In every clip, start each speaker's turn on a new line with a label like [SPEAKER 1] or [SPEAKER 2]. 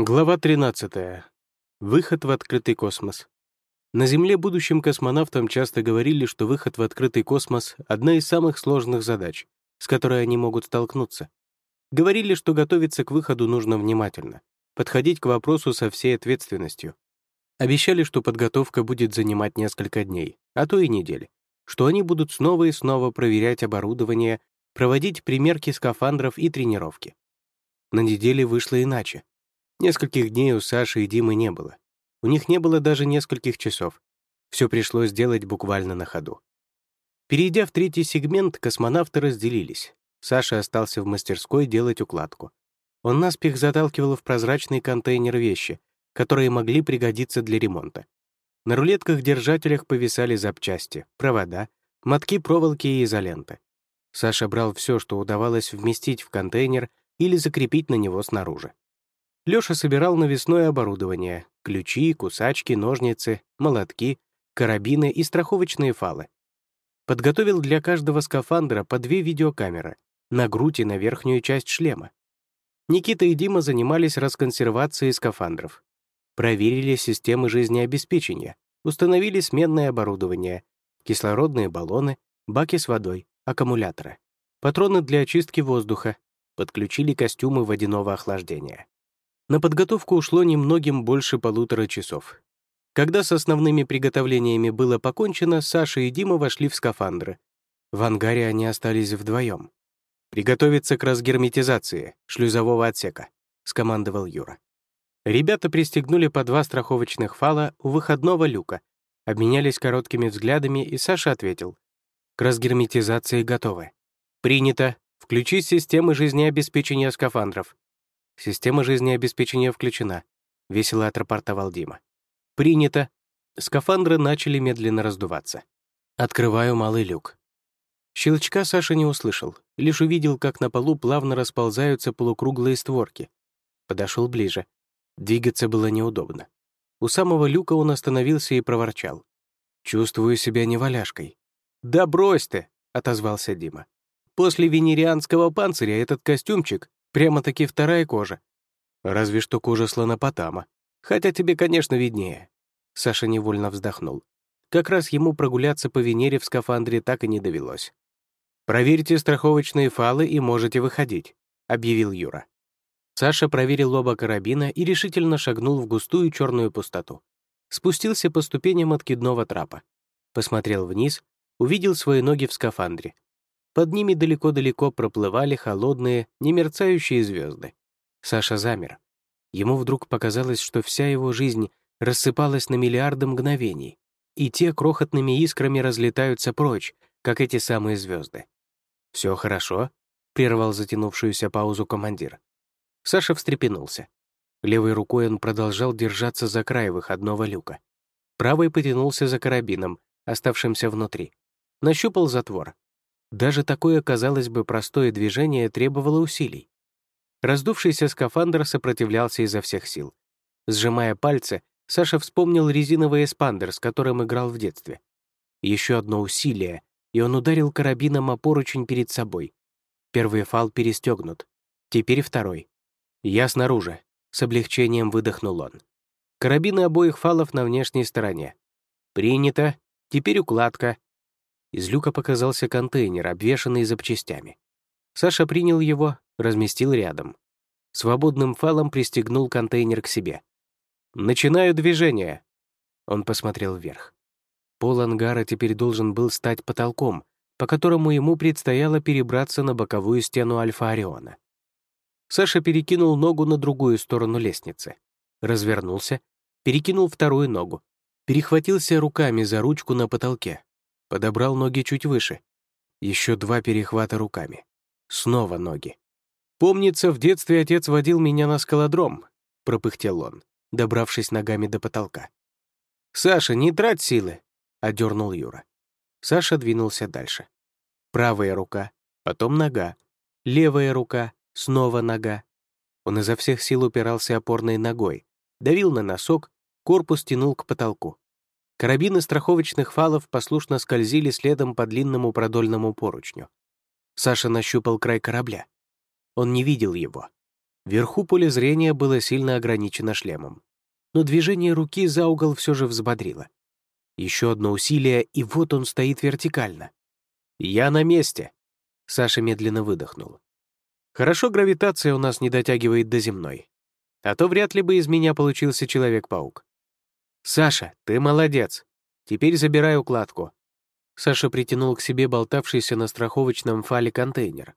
[SPEAKER 1] Глава 13. Выход в открытый космос. На Земле будущим космонавтам часто говорили, что выход в открытый космос — одна из самых сложных задач, с которой они могут столкнуться. Говорили, что готовиться к выходу нужно внимательно, подходить к вопросу со всей ответственностью. Обещали, что подготовка будет занимать несколько дней, а то и недели, что они будут снова и снова проверять оборудование, проводить примерки скафандров и тренировки. На неделе вышло иначе. Нескольких дней у Саши и Димы не было. У них не было даже нескольких часов. Все пришлось делать буквально на ходу. Перейдя в третий сегмент, космонавты разделились. Саша остался в мастерской делать укладку. Он наспех заталкивал в прозрачный контейнер вещи, которые могли пригодиться для ремонта. На рулетках-держателях повисали запчасти, провода, мотки проволоки и изоленты. Саша брал все, что удавалось вместить в контейнер или закрепить на него снаружи. Лёша собирал навесное оборудование — ключи, кусачки, ножницы, молотки, карабины и страховочные фалы. Подготовил для каждого скафандра по две видеокамеры на грудь и на верхнюю часть шлема. Никита и Дима занимались расконсервацией скафандров. Проверили системы жизнеобеспечения, установили сменное оборудование, кислородные баллоны, баки с водой, аккумуляторы, патроны для очистки воздуха, подключили костюмы водяного охлаждения. На подготовку ушло немногим больше полутора часов. Когда с основными приготовлениями было покончено, Саша и Дима вошли в скафандры. В ангаре они остались вдвоем. «Приготовиться к разгерметизации шлюзового отсека», — скомандовал Юра. Ребята пристегнули по два страховочных фала у выходного люка, обменялись короткими взглядами, и Саша ответил. «К разгерметизации готовы. Принято. Включить системы жизнеобеспечения скафандров. Система жизнеобеспечения включена», — весело отрапортовал Дима. «Принято». Скафандры начали медленно раздуваться. Открываю малый люк. Щелчка Саша не услышал, лишь увидел, как на полу плавно расползаются полукруглые створки. Подошел ближе. Двигаться было неудобно. У самого люка он остановился и проворчал. «Чувствую себя неваляшкой». «Да брось ты!» — отозвался Дима. «После венерианского панциря этот костюмчик Прямо-таки вторая кожа. Разве что кожа слонопотама. Хотя тебе, конечно, виднее. Саша невольно вздохнул. Как раз ему прогуляться по Венере в скафандре так и не довелось. «Проверьте страховочные фалы и можете выходить», — объявил Юра. Саша проверил оба карабина и решительно шагнул в густую черную пустоту. Спустился по ступеням откидного трапа. Посмотрел вниз, увидел свои ноги в скафандре. Под ними далеко-далеко проплывали холодные, немерцающие звезды. Саша замер. Ему вдруг показалось, что вся его жизнь рассыпалась на миллиарды мгновений, и те крохотными искрами разлетаются прочь, как эти самые звезды. Все хорошо?» — прервал затянувшуюся паузу командир. Саша встрепенулся. Левой рукой он продолжал держаться за край выходного люка. Правой потянулся за карабином, оставшимся внутри. Нащупал затвор, даже такое, казалось бы, простое движение требовало усилий. Раздувшийся скафандр сопротивлялся изо всех сил. Сжимая пальцы, Саша вспомнил резиновый эспандер, с которым играл в детстве. Еще одно усилие, и он ударил карабином о поручень перед собой. Первый фал перестегнут. Теперь второй. «Я снаружи», — с облегчением выдохнул он. Карабины обоих фалов на внешней стороне. «Принято. Теперь укладка. Из люка показался контейнер, обвешанный запчастями. Саша принял его, разместил рядом. Свободным фалом пристегнул контейнер к себе. «Начинаю движение!» Он посмотрел вверх. Пол ангара теперь должен был стать потолком, по которому ему предстояло перебраться на боковую стену Альфа-Ориона. Саша перекинул ногу на другую сторону лестницы, развернулся, перекинул вторую ногу, перехватился руками за ручку на потолке, Подобрал ноги чуть выше. Еще два перехвата руками. Снова ноги. «Помнится, в детстве отец водил меня на скалодром», — пропыхтел он, добравшись ногами до потолка. «Саша, не трать силы!» — одернул Юра. Саша двинулся дальше. Правая рука, потом нога, левая рука, снова нога. Он изо всех сил упирался опорной ногой, давил на носок, корпус тянул к потолку. Карабины страховочных фалов послушно скользили следом по длинному продольному поручню. Саша нащупал край корабля. Он не видел его. Вверху поле зрения было сильно ограничено шлемом. Но движение руки за угол все же взбодрило. Еще одно усилие, и вот он стоит вертикально. «Я на месте!» Саша медленно выдохнул. «Хорошо гравитация у нас не дотягивает до земной. А то вряд ли бы из меня получился Человек-паук. Саша, ты молодец. Теперь забирай укладку». Саша притянул к себе болтавшийся на страховочном фале контейнер.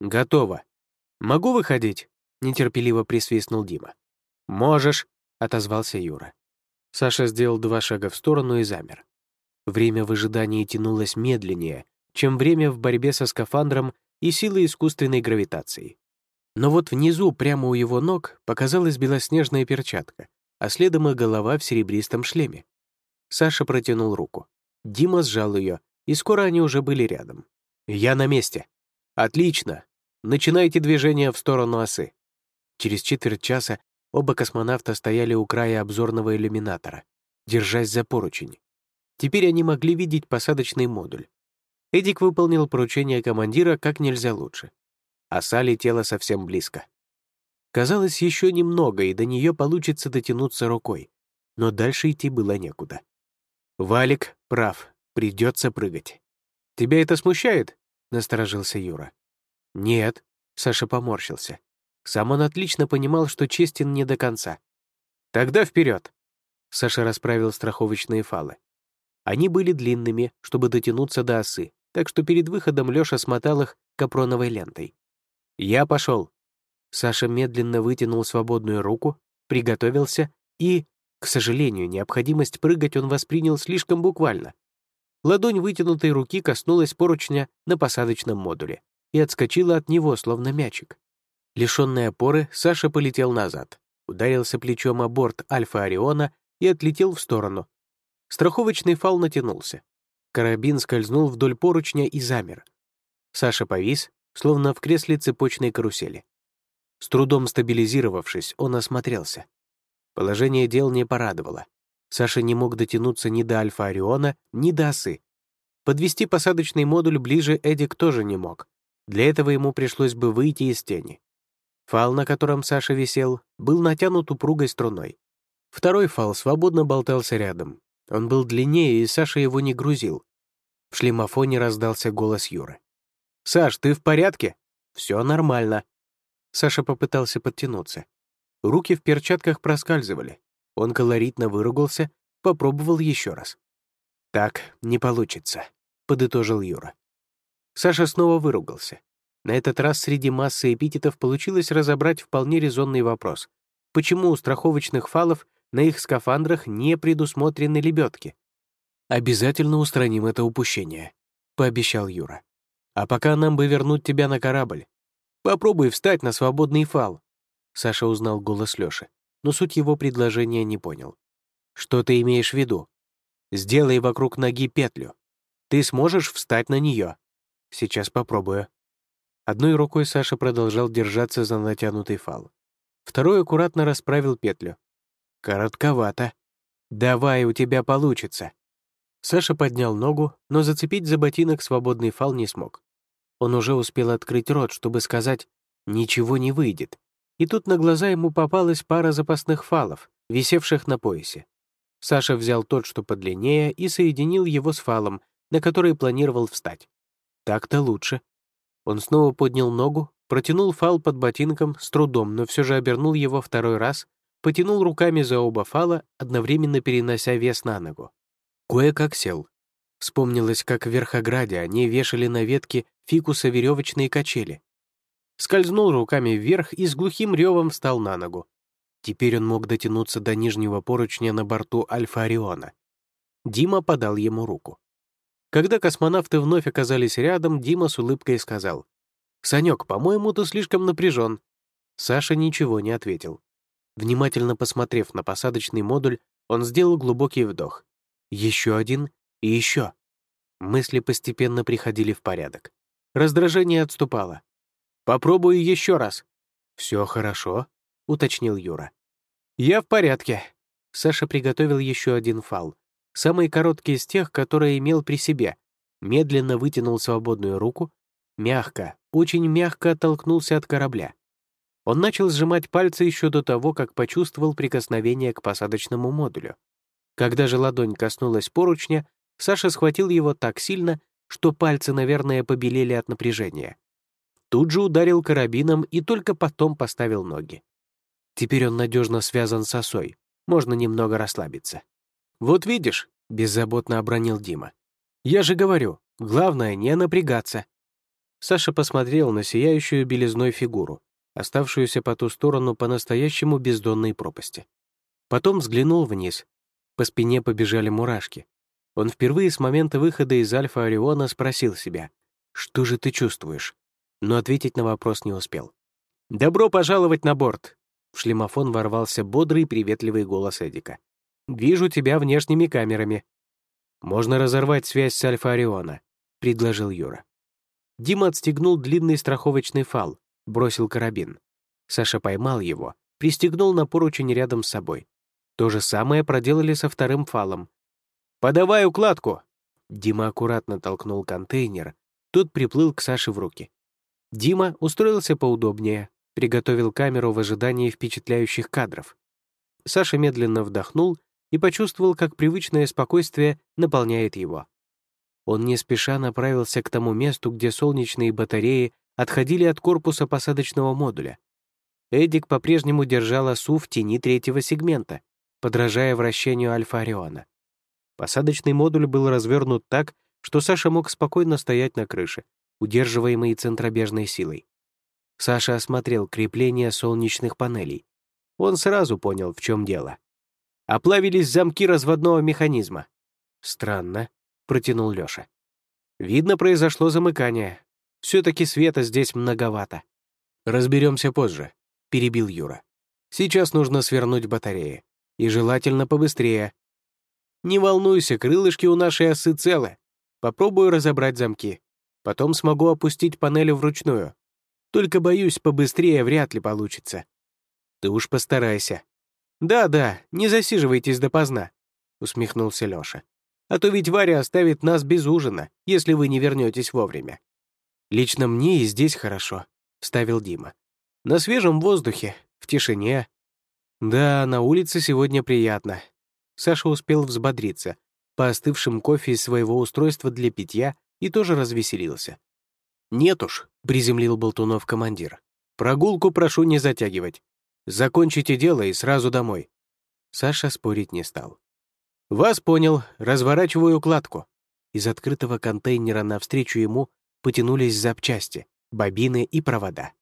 [SPEAKER 1] «Готово. Могу выходить?» — нетерпеливо присвистнул Дима. «Можешь», — отозвался Юра. Саша сделал два шага в сторону и замер. Время в ожидании тянулось медленнее, чем время в борьбе со скафандром и силой искусственной гравитации. Но вот внизу, прямо у его ног, показалась белоснежная перчатка, а следом и голова в серебристом шлеме. Саша протянул руку. Дима сжал ее, и скоро они уже были рядом. «Я на месте». «Отлично. Начинайте движение в сторону осы». Через четверть часа оба космонавта стояли у края обзорного иллюминатора, держась за поручень. Теперь они могли видеть посадочный модуль. Эдик выполнил поручение командира как нельзя лучше. Оса летела совсем близко. Казалось, еще немного, и до нее получится дотянуться рукой. Но дальше идти было некуда. «Валик прав, придется прыгать». «Тебя это смущает?» — насторожился Юра. «Нет», — Саша поморщился. Сам он отлично понимал, что честен не до конца. «Тогда вперед! Саша расправил страховочные фалы. Они были длинными, чтобы дотянуться до осы, так что перед выходом Лёша смотал их капроновой лентой. «Я пошел. Саша медленно вытянул свободную руку, приготовился и, к сожалению, необходимость прыгать он воспринял слишком буквально. Ладонь вытянутой руки коснулась поручня на посадочном модуле и отскочила от него, словно мячик. Лишенный опоры, Саша полетел назад, ударился плечом о борт Альфа Ориона и отлетел в сторону. Страховочный фал натянулся. Карабин скользнул вдоль поручня и замер. Саша повис, словно в кресле цепочной карусели. С трудом стабилизировавшись, он осмотрелся. Положение дел не порадовало. Саша не мог дотянуться ни до Альфа Ориона, ни до осы. Подвести посадочный модуль ближе Эдик тоже не мог. Для этого ему пришлось бы выйти из тени. Фал, на котором Саша висел, был натянут упругой струной. Второй фал свободно болтался рядом, он был длиннее, и Саша его не грузил. В шлемофоне раздался голос Юры. «Саш, ты в порядке?» «Все нормально». Саша попытался подтянуться. Руки в перчатках проскальзывали. Он колоритно выругался, попробовал еще раз. «Так, не получится», — подытожил Юра. Саша снова выругался. На этот раз среди массы эпитетов получилось разобрать вполне резонный вопрос. Почему у страховочных фалов на их скафандрах не предусмотрены лебедки. «Обязательно устраним это упущение», — пообещал Юра. «А пока нам бы вернуть тебя на корабль. Попробуй встать на свободный фал». Саша узнал голос Лёши, но суть его предложения не понял. «Что ты имеешь в виду? Сделай вокруг ноги петлю. Ты сможешь встать на нее. Сейчас попробую». Одной рукой Саша продолжал держаться за натянутый фал. Второй аккуратно расправил петлю, «Коротковато. Давай, у тебя получится». Саша поднял ногу, но зацепить за ботинок свободный фал не смог. Он уже успел открыть рот, чтобы сказать «ничего не выйдет». И тут на глаза ему попалась пара запасных фалов, висевших на поясе. Саша взял тот, что подлиннее, и соединил его с фалом, на который планировал встать. Так-то лучше. Он снова поднял ногу, протянул фал под ботинком, с трудом, но все же обернул его второй раз потянул руками за оба фала, одновременно перенося вес на ногу. Кое-как сел. Вспомнилось, как в Верхограде они вешали на ветке фикуса веревочные качели. Скользнул руками вверх и с глухим ревом встал на ногу. Теперь он мог дотянуться до нижнего поручня на борту Альфа Ориона. Дима подал ему руку. Когда космонавты вновь оказались рядом, Дима с улыбкой сказал, «Санек, по-моему, ты слишком напряжен». Саша ничего не ответил. Внимательно посмотрев на посадочный модуль, он сделал глубокий вдох. Еще один и еще. Мысли постепенно приходили в порядок. Раздражение отступало. «Попробую еще раз». «Все хорошо», — уточнил Юра. «Я в порядке». Саша приготовил еще один фал. Самый короткий из тех, которые имел при себе. Медленно вытянул свободную руку, мягко, очень мягко оттолкнулся от корабля. Он начал сжимать пальцы еще до того, как почувствовал прикосновение к посадочному модулю. Когда же ладонь коснулась поручня, Саша схватил его так сильно, что пальцы, наверное, побелели от напряжения. Тут же ударил карабином и только потом поставил ноги. Теперь он надежно связан с осой, можно немного расслабиться. «Вот видишь», — беззаботно обронил Дима. «Я же говорю, главное — не напрягаться». Саша посмотрел на сияющую белизной фигуру, оставшуюся по ту сторону по-настоящему бездонной пропасти. Потом взглянул вниз. По спине побежали мурашки. Он впервые с момента выхода из Альфа Ориона спросил себя, «Что же ты чувствуешь?» Но ответить на вопрос не успел. «Добро пожаловать на борт!» В шлемофон ворвался бодрый приветливый голос Эдика. «Вижу тебя внешними камерами». «Можно разорвать связь с Альфа Ориона», — предложил Юра. Дима отстегнул длинный страховочный фал, бросил карабин. Саша поймал его, пристегнул на поручень рядом с собой. То же самое проделали со вторым фалом. «Подавай укладку!» Дима аккуратно толкнул контейнер, тот приплыл к Саше в руки. Дима устроился поудобнее, приготовил камеру в ожидании впечатляющих кадров. Саша медленно вдохнул и почувствовал, как привычное спокойствие наполняет его. Он не спеша направился к тому месту, где солнечные батареи отходили от корпуса посадочного модуля. Эдик по-прежнему держал осу в тени третьего сегмента, подражая вращению Альфа-Ориона. Посадочный модуль был развернут так, что Саша мог спокойно стоять на крыше, удерживаемый центробежной силой. Саша осмотрел крепление солнечных панелей. Он сразу понял, в чем дело. Оплавились замки разводного механизма. «Странно», — протянул Лёша. «Видно, произошло замыкание. Все-таки света здесь многовато. Разберемся позже», — перебил Юра. «Сейчас нужно свернуть батареи. И желательно побыстрее. Не волнуйся, крылышки у нашей осы целы. Попробую разобрать замки. Потом смогу опустить панели вручную. Только, боюсь, побыстрее вряд ли получится. Ты уж постарайся. Да-да, не засиживайтесь допоздна, усмехнулся Лёша. А то ведь Варя оставит нас без ужина, если вы не вернетесь вовремя. «Лично мне и здесь хорошо», — вставил Дима. «На свежем воздухе, в тишине». «Да, на улице сегодня приятно». Саша успел взбодриться, по остывшим кофе из своего устройства для питья и тоже развеселился. «Нет уж», — приземлил Болтунов командир. «Прогулку прошу не затягивать. Закончите дело и сразу домой». Саша спорить не стал. «Вас понял, разворачиваю кладку». Из открытого контейнера навстречу ему потянулись запчасти, бобины и провода.